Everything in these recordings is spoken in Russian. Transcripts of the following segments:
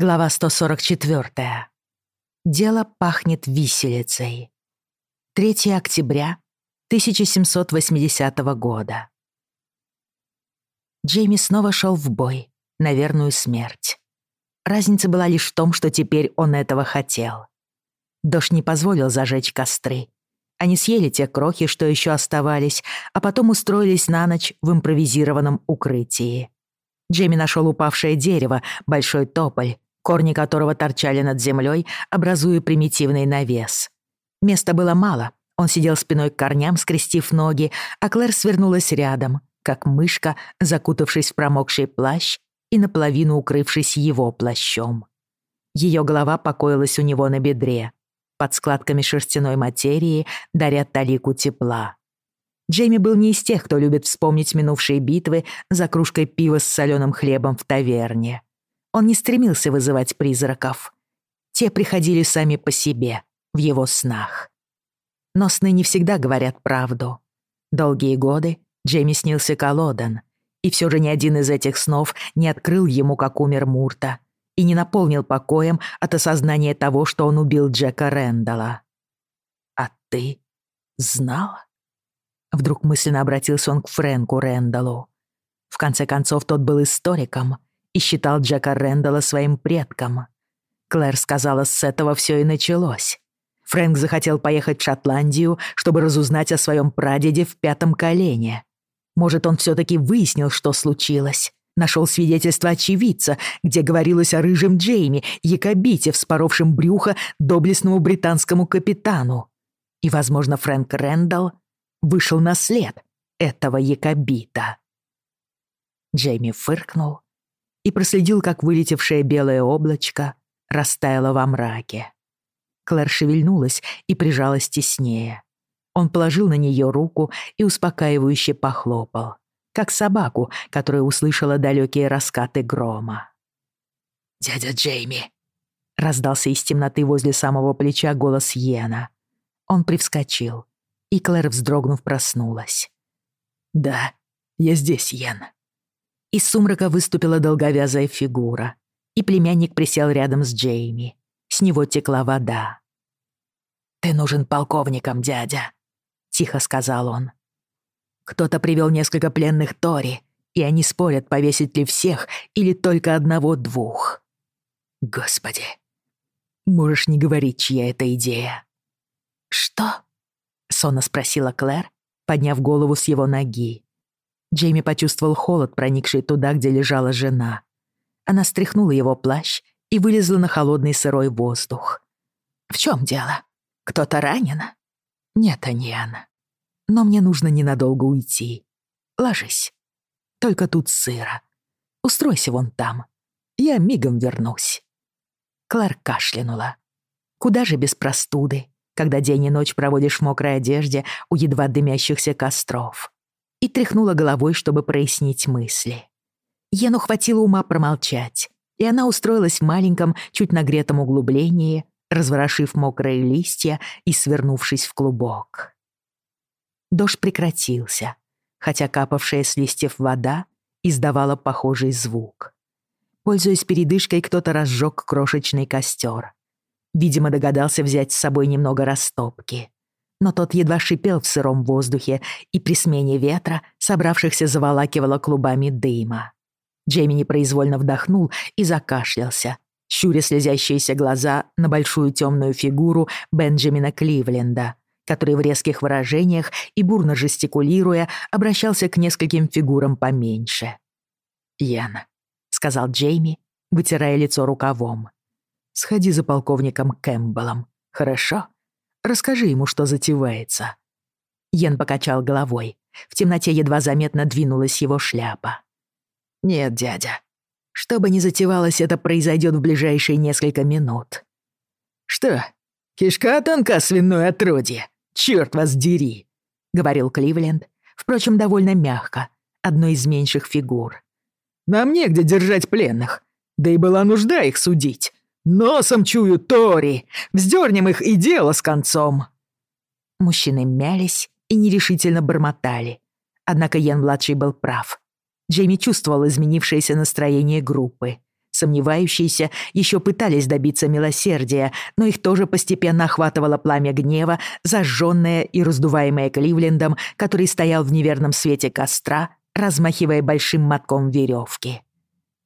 Глава 144. Дело пахнет виселицей. 3 октября 1780 года. Джейми снова шел в бой, на верную смерть. Разница была лишь в том, что теперь он этого хотел. Дождь не позволил зажечь костры. Они съели те крохи, что еще оставались, а потом устроились на ночь в импровизированном укрытии. Джейми нашел упавшее дерево, большой тополь, корни которого торчали над землей, образуя примитивный навес. Места было мало. Он сидел спиной к корням, скрестив ноги, а Клэр свернулась рядом, как мышка, закутавшись в промокший плащ и наполовину укрывшись его плащом. Ее голова покоилась у него на бедре. Под складками шерстяной материи даря талику тепла. Джейми был не из тех, кто любит вспомнить минувшие битвы за кружкой пива с соленым хлебом в таверне он не стремился вызывать призраков. Те приходили сами по себе, в его снах. Но сны не всегда говорят правду. Долгие годы Джейми снился колодан, и все же ни один из этих снов не открыл ему, как умер Мурта, и не наполнил покоем от осознания того, что он убил Джека Рэндалла. «А ты знала?» Вдруг мысленно обратился он к Фрэнку Рэндаллу. В конце концов, тот был историком, и считал Джека Рэндалла своим предком. Клэр сказала, с этого все и началось. Фрэнк захотел поехать в Шотландию, чтобы разузнать о своем прадеде в пятом колене. Может, он все-таки выяснил, что случилось. Нашел свидетельство очевидца, где говорилось о рыжем Джейми, якобите, вспоровшем брюхо доблестному британскому капитану. И, возможно, Фрэнк Рэндалл вышел на след этого якобита. Джейми фыркнул и проследил, как вылетевшее белое облачко растаяло во мраке. Клэр шевельнулась и прижалась теснее. Он положил на нее руку и успокаивающе похлопал, как собаку, которая услышала далекие раскаты грома. «Дядя Джейми!» — раздался из темноты возле самого плеча голос Йена. Он привскочил, и Клэр, вздрогнув, проснулась. «Да, я здесь, Йен», из сумрака выступила долговязая фигура, и племянник присел рядом с Джейми. С него текла вода. «Ты нужен полковникам, дядя», — тихо сказал он. «Кто-то привел несколько пленных Тори, и они спорят, повесить ли всех или только одного-двух». «Господи, можешь не говорить, чья это идея». «Что?» — сонно спросила Клэр, подняв голову с его ноги. Джейми почувствовал холод, проникший туда, где лежала жена. Она стряхнула его плащ и вылезла на холодный сырой воздух. «В чем дело? Кто-то ранен?» «Нет, Аниана. Но мне нужно ненадолго уйти. Ложись. Только тут сыро. Устройся вон там. Я мигом вернусь». Клар кашлянула. «Куда же без простуды, когда день и ночь проводишь в мокрой одежде у едва дымящихся костров?» и тряхнула головой, чтобы прояснить мысли. Ену хватило ума промолчать, и она устроилась в маленьком, чуть нагретом углублении, разворошив мокрые листья и свернувшись в клубок. Дождь прекратился, хотя капавшая с листьев вода издавала похожий звук. Пользуясь передышкой, кто-то разжег крошечный костер. Видимо, догадался взять с собой немного растопки но тот едва шипел в сыром воздухе, и при смене ветра, собравшихся, заволакивало клубами дыма. Джейми непроизвольно вдохнул и закашлялся, щуря слезящиеся глаза на большую темную фигуру Бенджамина Кливленда, который в резких выражениях и бурно жестикулируя обращался к нескольким фигурам поменьше. «Ян», — сказал Джейми, вытирая лицо рукавом, — «сходи за полковником Кэмпбеллом, хорошо?» Расскажи ему, что затевается». Йен покачал головой. В темноте едва заметно двинулась его шляпа. «Нет, дядя. Что бы ни затевалось, это произойдет в ближайшие несколько минут». «Что? Кишка тонка свиной отродье? Черт вас дери!» — говорил Кливленд, впрочем, довольно мягко, одной из меньших фигур. «Нам негде держать пленных, да и была нужда их судить. «Носом чую, Тори! Вздернем их и дело с концом!» Мужчины мялись и нерешительно бормотали. Однако Ян-младший был прав. Джейми чувствовал изменившееся настроение группы. Сомневающиеся еще пытались добиться милосердия, но их тоже постепенно охватывало пламя гнева, зажженное и раздуваемое Кливлендом, который стоял в неверном свете костра, размахивая большим мотком веревки.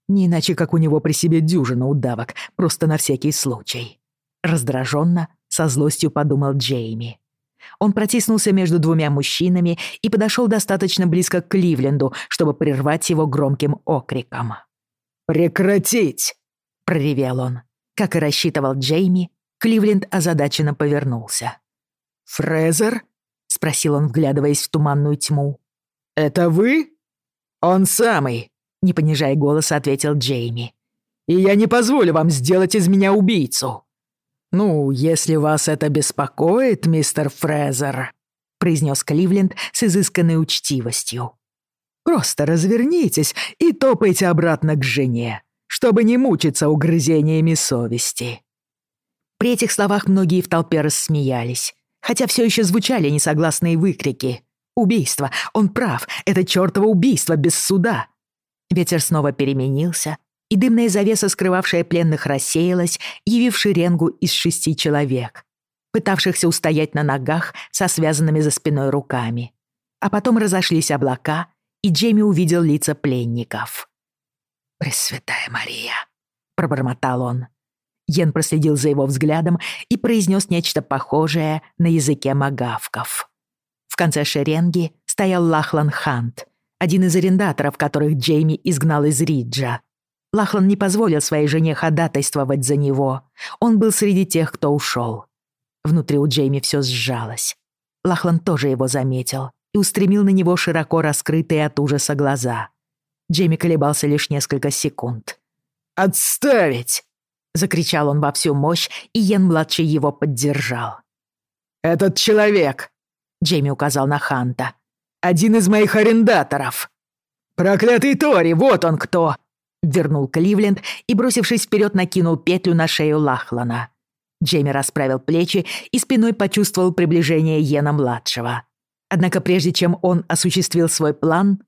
Не иначе, как у него при себе дюжина удавок, просто на всякий случай. Раздраженно, со злостью подумал Джейми. Он протиснулся между двумя мужчинами и подошел достаточно близко к Кливленду, чтобы прервать его громким окриком. «Прекратить!» — проревел он. Как и рассчитывал Джейми, Кливленд озадаченно повернулся. «Фрезер?» — спросил он, вглядываясь в туманную тьму. «Это вы?» «Он самый!» не понижая голос, ответил Джейми. «И я не позволю вам сделать из меня убийцу!» «Ну, если вас это беспокоит, мистер Фрезер», — произнес Кливленд с изысканной учтивостью. «Просто развернитесь и топайте обратно к жене, чтобы не мучиться угрызениями совести». При этих словах многие в толпе рассмеялись, хотя все еще звучали несогласные выкрики. «Убийство! Он прав! Это чертово убийство без суда!» Ветер снова переменился, и дымная завеса, скрывавшая пленных, рассеялась, явив шеренгу из шести человек, пытавшихся устоять на ногах со связанными за спиной руками. А потом разошлись облака, и Джейми увидел лица пленников. «Пресвятая Мария!» — пробормотал он. Йен проследил за его взглядом и произнес нечто похожее на языке магавков. В конце шеренги стоял Лахлан Хант — один из арендаторов, которых Джейми изгнал из Риджа. Лахлан не позволил своей жене ходатайствовать за него. Он был среди тех, кто ушел. Внутри у Джейми все сжалось. Лахлан тоже его заметил и устремил на него широко раскрытые от ужаса глаза. Джейми колебался лишь несколько секунд. «Отставить!» — закричал он во всю мощь, и Йен-младший его поддержал. «Этот человек!» — Джейми указал на Ханта, один из моих арендаторов!» «Проклятый Тори, вот он кто!» Вернул Кливленд и, бросившись вперед, накинул петлю на шею Лахлана. Джейми расправил плечи и спиной почувствовал приближение Йена-младшего. Однако прежде чем он осуществил свой план,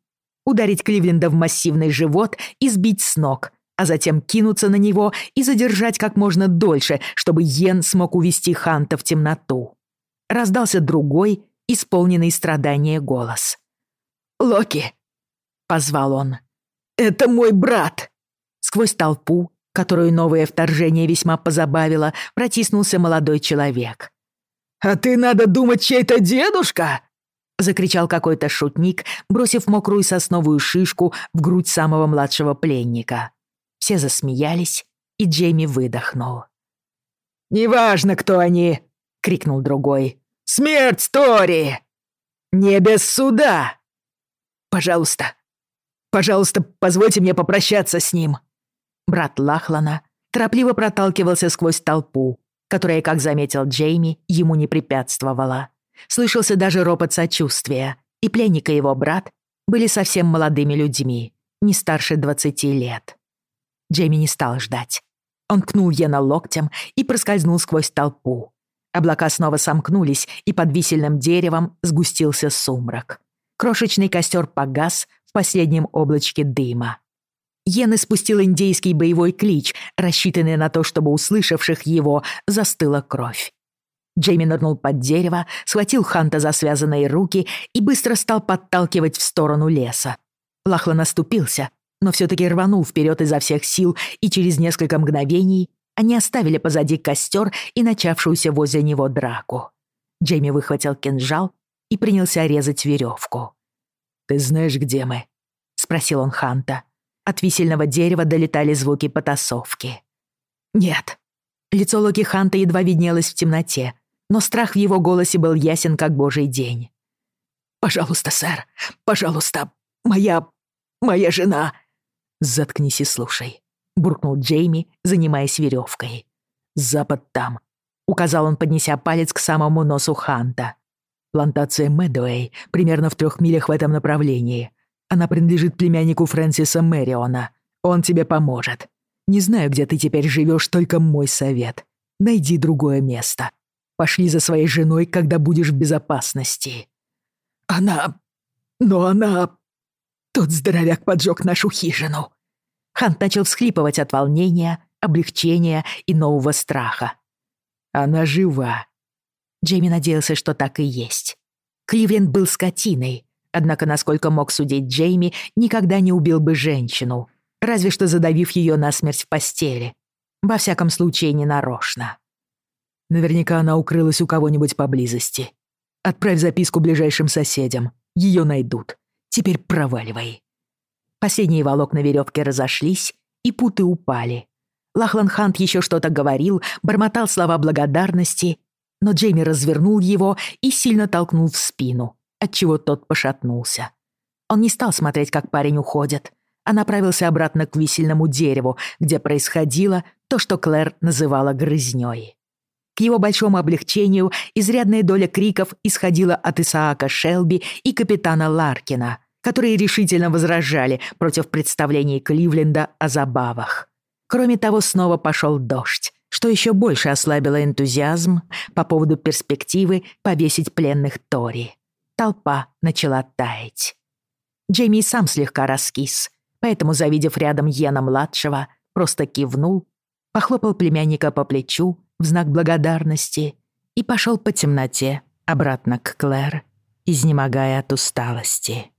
ударить Кливленда в массивный живот и сбить с ног, а затем кинуться на него и задержать как можно дольше, чтобы Йен смог увести Ханта в темноту. Раздался другой исполненный страдания голос. «Локи!» — позвал он. «Это мой брат!» Сквозь толпу, которую новое вторжение весьма позабавило, протиснулся молодой человек. «А ты, надо думать, чей-то дедушка!» — закричал какой-то шутник, бросив мокрую сосновую шишку в грудь самого младшего пленника. Все засмеялись, и Джейми выдохнул. «Неважно, кто они!» — крикнул другой. Смерть Тори! Не без суда! Пожалуйста, пожалуйста, позвольте мне попрощаться с ним. Брат Лахлана торопливо проталкивался сквозь толпу, которая, как заметил Джейми, ему не препятствовала. Слышался даже ропот сочувствия, и пленник и его брат были совсем молодыми людьми, не старше 20 лет. Джейми не стал ждать. Он кнул Йена локтем и проскользнул сквозь толпу, Облака снова сомкнулись, и под висельным деревом сгустился сумрак. Крошечный костер погас в последнем облачке дыма. Йен испустил индейский боевой клич, рассчитанный на то, чтобы услышавших его застыла кровь. Джейми нырнул под дерево, схватил Ханта за связанные руки и быстро стал подталкивать в сторону леса. Лахла наступился, но все-таки рванул вперед изо всех сил, и через несколько мгновений Они оставили позади костер и начавшуюся возле него драку. Джейми выхватил кинжал и принялся резать веревку. «Ты знаешь, где мы?» — спросил он Ханта. От висельного дерева долетали звуки потасовки. «Нет». Лицо Локи Ханта едва виднелось в темноте, но страх в его голосе был ясен, как божий день. «Пожалуйста, сэр, пожалуйста, моя... моя жена...» «Заткнись и слушай», буркнул Джейми, занимаясь веревкой. «Запад там», — указал он, поднеся палец к самому носу Ханта. «Плантация Мэдуэй примерно в трех милях в этом направлении. Она принадлежит племяннику Фрэнсиса Мэриона. Он тебе поможет. Не знаю, где ты теперь живешь, только мой совет. Найди другое место. Пошли за своей женой, когда будешь в безопасности». «Она... но она...» «Тот здоровяк поджег нашу хижину», Хант начал всхлипывать от волнения, облегчения и нового страха. «Она жива!» Джейми надеялся, что так и есть. Кливленд был скотиной, однако, насколько мог судить Джейми, никогда не убил бы женщину, разве что задавив ее насмерть в постели. Во всяком случае, не нарочно. Наверняка она укрылась у кого-нибудь поблизости. Отправь записку ближайшим соседям. Ее найдут. Теперь проваливай. Последние волокна веревки разошлись, и путы упали. Лахлан Хант еще что-то говорил, бормотал слова благодарности, но Джейми развернул его и сильно толкнул в спину, отчего тот пошатнулся. Он не стал смотреть, как парень уходит, а направился обратно к висельному дереву, где происходило то, что Клэр называла грызнёй. К его большому облегчению изрядная доля криков исходила от Исаака Шелби и капитана Ларкина, которые решительно возражали против представлений Кливленда о забавах. Кроме того, снова пошел дождь, что еще больше ослабило энтузиазм по поводу перспективы повесить пленных Тори. Толпа начала таять. Джейми сам слегка раскис, поэтому, завидев рядом Йена-младшего, просто кивнул, похлопал племянника по плечу в знак благодарности и пошел по темноте обратно к Клэр, изнемогая от усталости.